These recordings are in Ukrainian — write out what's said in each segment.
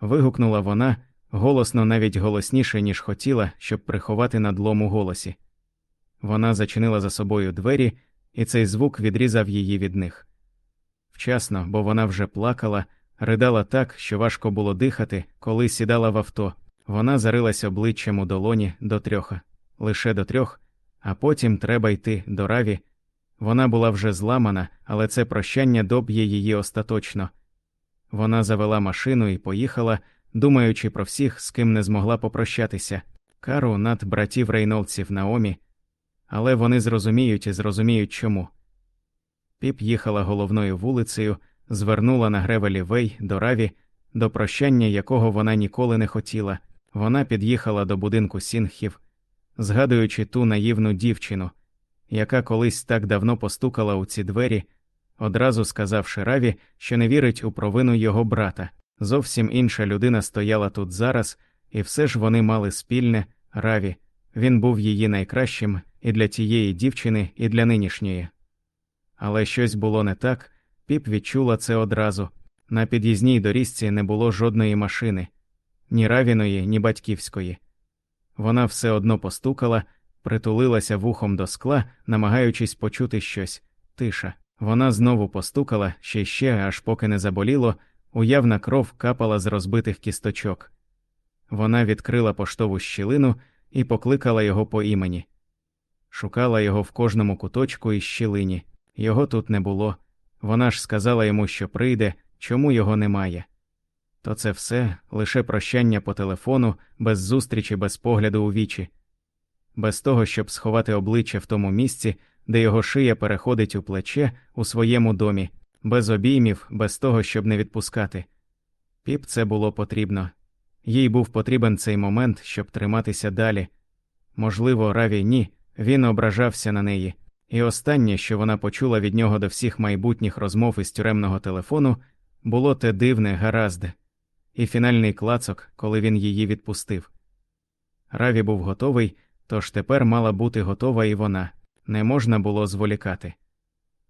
Вигукнула вона, голосно навіть голосніше, ніж хотіла, щоб приховати надлом у голосі. Вона зачинила за собою двері, і цей звук відрізав її від них. Вчасно, бо вона вже плакала, ридала так, що важко було дихати, коли сідала в авто. Вона зарилась обличчям у долоні до трьоха, лише до трьох, а потім треба йти до раві. Вона була вже зламана, але це прощання доб'є її остаточно. Вона завела машину і поїхала, думаючи про всіх, з ким не змогла попрощатися, кару над братів рейнолдців Наомі, але вони зрозуміють і зрозуміють чому. Піп їхала головною вулицею, звернула на гревелі вей до раві, до прощання якого вона ніколи не хотіла. Вона під'їхала до будинку сінгхів, згадуючи ту наївну дівчину, яка колись так давно постукала у ці двері, одразу сказавши Раві, що не вірить у провину його брата. Зовсім інша людина стояла тут зараз, і все ж вони мали спільне Раві. Він був її найкращим і для тієї дівчини, і для нинішньої. Але щось було не так, піп відчула це одразу. На під'їзній доріжці не було жодної машини, ні равіної, ні батьківської. Вона все одно постукала, притулилася вухом до скла, намагаючись почути щось, тиша. Вона знову постукала ще ще, аж поки не заболіло, уявна кров капала з розбитих кісточок. Вона відкрила поштову щілину і покликала його по імені. Шукала його в кожному куточку і щілині. Його тут не було. Вона ж сказала йому, що прийде, чому його немає. То це все лише прощання по телефону, без зустрічі, без погляду у вічі, без того, щоб сховати обличчя в тому місці, де його шия переходить у плече у своєму домі, без обіймів, без того, щоб не відпускати. Піп це було потрібно. Їй був потрібен цей момент, щоб триматися далі. Можливо, Раві ні, він ображався на неї, і останнє, що вона почула від нього до всіх майбутніх розмов із тюремного телефону, було те дивне гаразд, і фінальний клацок, коли він її відпустив. Раві був готовий, тож тепер мала бути готова і вона не можна було зволікати.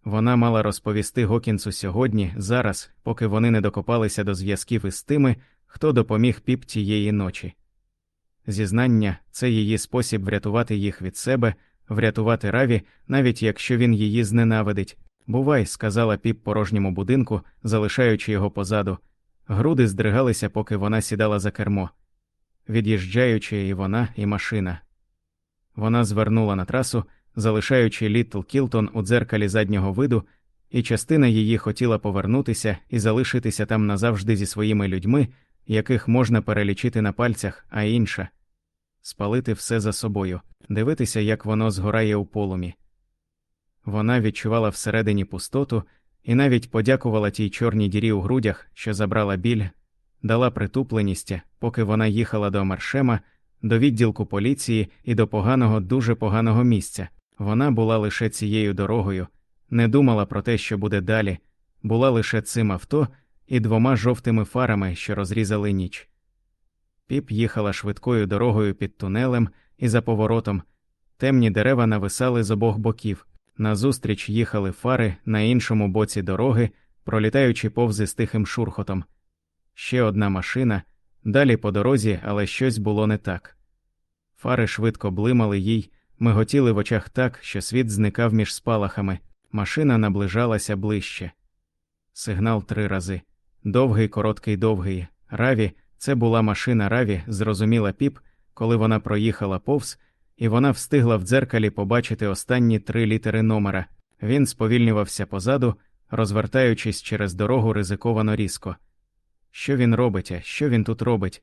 Вона мала розповісти Гокінсу сьогодні, зараз, поки вони не докопалися до зв'язків із тими, хто допоміг піп тієї ночі. Зізнання це її спосіб врятувати їх від себе, врятувати раві, навіть якщо він її зненавидить. Бувай, сказала піп порожньому будинку, залишаючи його позаду. Груди здригалися, поки вона сідала за кермо, від'їжджаючи і вона, і машина. Вона звернула на трасу, залишаючи Літл Кілтон у дзеркалі заднього виду, і частина її хотіла повернутися і залишитися там назавжди зі своїми людьми, яких можна перелічити на пальцях, а інша спалити все за собою, дивитися, як воно згорає у полумі. Вона відчувала всередині пустоту і навіть подякувала тій чорній дірі у грудях, що забрала біль, дала притупленість, поки вона їхала до Маршема, до відділку поліції і до поганого, дуже поганого місця. Вона була лише цією дорогою, не думала про те, що буде далі, була лише цим авто і двома жовтими фарами, що розрізали ніч. Піп їхала швидкою дорогою під тунелем і за поворотом. Темні дерева нависали з обох боків. Назустріч їхали фари на іншому боці дороги, пролітаючи повзи з тихим шурхотом. Ще одна машина, далі по дорозі, але щось було не так. Фари швидко блимали їй, миготіли в очах так, що світ зникав між спалахами, машина наближалася ближче. Сигнал три рази довгий, короткий, довгий. Раві, це була машина Раві, зрозуміла піп, коли вона проїхала повз, і вона встигла в дзеркалі побачити останні три літери номера. Він сповільнювався позаду, розвертаючись через дорогу ризиковано різко. Що він робить, що він тут робить?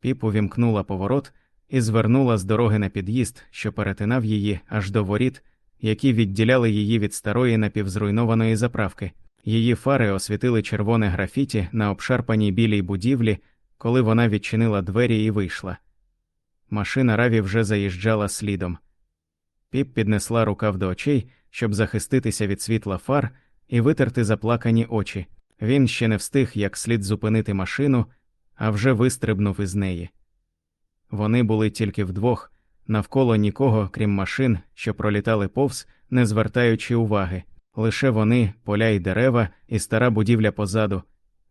Піп увімкнула поворот і звернула з дороги на під'їзд, що перетинав її аж до воріт, які відділяли її від старої напівзруйнованої заправки. Її фари освітили червоне графіті на обшарпаній білій будівлі, коли вона відчинила двері і вийшла. Машина Раві вже заїжджала слідом. Піп піднесла рукав до очей, щоб захиститися від світла фар і витерти заплакані очі. Він ще не встиг як слід зупинити машину, а вже вистрибнув із неї. Вони були тільки вдвох, навколо нікого, крім машин, що пролітали повз, не звертаючи уваги. Лише вони, поля й дерева, і стара будівля позаду,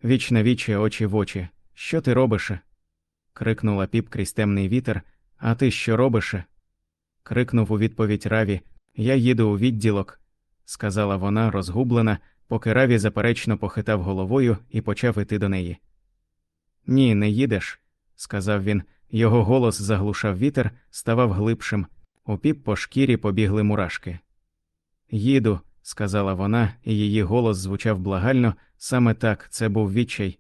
віч на вічі очі в очі, Що ти робиш? крикнула піп крізь темний вітер. А ти що робиш? крикнув у відповідь Раві. Я їду у відділок, сказала вона, розгублена, поки Раві заперечно похитав головою і почав іти до неї. Ні, не їдеш, сказав він. Його голос заглушав вітер, ставав глибшим. У піп по шкірі побігли мурашки. Їду, сказала вона, і її голос звучав благально, саме так це був відчай.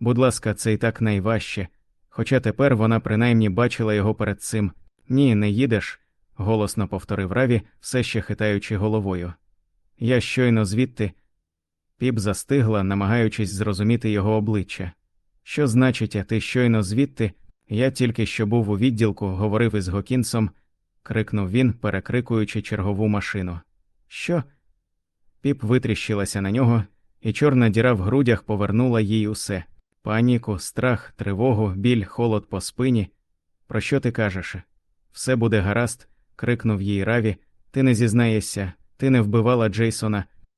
Будь ласка, це і так найважче. Хоча тепер вона принаймні бачила його перед цим. Ні, не їдеш, голосно повторив Раві, все ще хитаючи головою. Я щойно звідти. Піп застигла, намагаючись зрозуміти його обличчя. Що значить, а ти щойно звідти? Я тільки що був у відділку, говорив із Гокінсом, крикнув він, перекрикуючи чергову машину. Що? Піп витріщилася на нього, і чорна діра в грудях повернула їй усе паніку, страх, тривогу, біль, холод по спині. Про що ти кажеш? Все буде гаразд, крикнув їй Раві. Ти не зізнаєшся, ти не вбивала Джейсона,